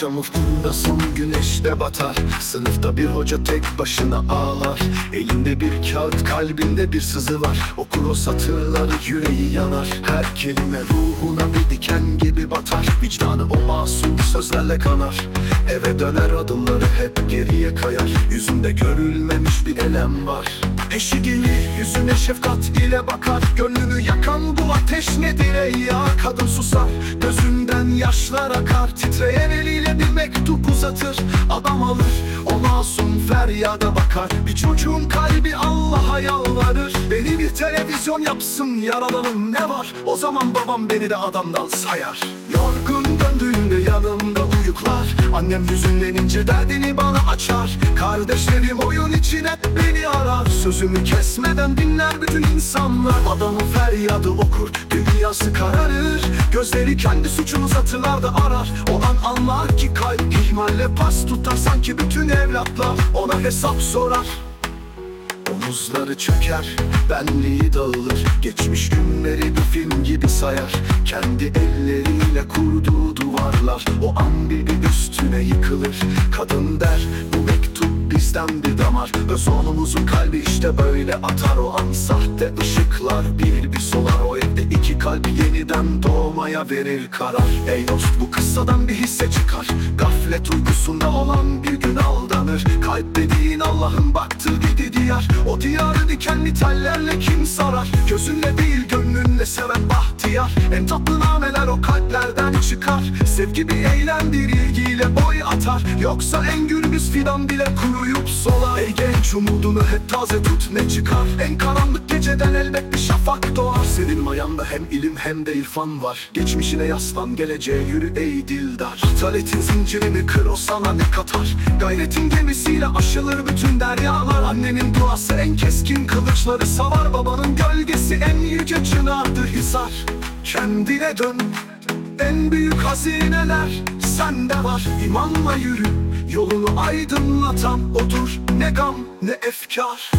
Akşam ufkunda son güneş de batar. Sınıfta bir hoca tek başına ağlar. Elinde bir kağıt kalbinde bir sızı var. Okur o satırları yüreği yanar. Her kelime ruhuna bir diken gibi batar. Vicdanı o masum sözlerle kanar. Eve döner adımları hep geriye kayar. Yüzünde görülmemiş bir elem var. Eşi gelir yüzüne şefkat ile bakar. Gönlünü yakan bu ateş nedir ey ya? Kadın susar gözünden yaşlar akar. Titreyen mektup uzatır Adam alır. O masum feryada bakar. Bir çocuğun kalbi Allah'a yalvarır. Beni bir televizyon yapsın yaralanım ne var? O zaman babam beni de adamdan sayar. Yorgun döndüğünde yanımda uyuklar. Annem hüzünlenince derdini bana açar. Kardeşlerim oyun için hep beni arar. Sözümü kesmeden dinler bütün insanlar. Adamın feryadı okur dünyası kararır. Gözleri kendi suçunu hatırlarda arar. O an anlar ki ihmalle pas tutar Sanki bütün evlatlar ona hesap sorar. Omuzları çöker, benliği dağılır. Geçmiş günleri bir film gibi sayar. Kendi elleriyle kurduğu duvarlar. O an bir üstüne yıkılır. Kadın der, bu bizden bir damar. Öz onumuzun kalbi işte böyle atar. O an sahte ışıklar bir bir solar. O evde iki kalp yeniden doğmaya verir karar. Ey dost bu kıssadan bir hisse çıkar. Gaflet uykusunda olan bir gün aldanır. Kalp dediğin Allah'ın baktığı bir diyar. O diyarı dikenli tellerle kim sarar? Gözünle değil gönlünle seven bahtiyar. En tatlı nameler o kalplerden çıkar. Sevgi bir eylemdir atar Yoksa en gürbüz fidan bile kuruyup solar. Ey genç umudunu hep taze tut ne çıkar? En karanlık geceden elbet bir şafak doğar. Senin mayanda hem ilim hem de irfan var. Geçmişine yaslan geleceğe yürü ey dildar. Taletin zincirini kır o sana ne katar? Gayretin gemisiyle aşılır bütün deryalar. Annenin duası en keskin kılıçları savar. Babanın gölgesi en yüce çınardır hisar. Kendine dön en büyük hazineler sende var. İmanla yürü Yolunu aydınlatan odur ne gam ne efkar